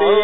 گے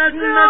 نظر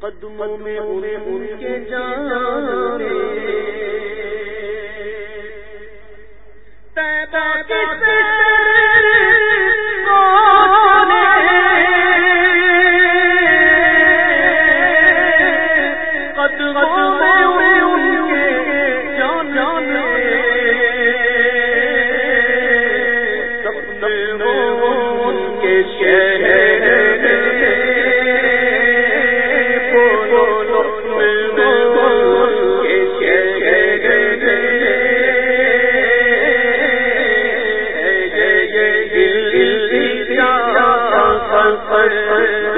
قدموں میں انہیں ان کے جانے پر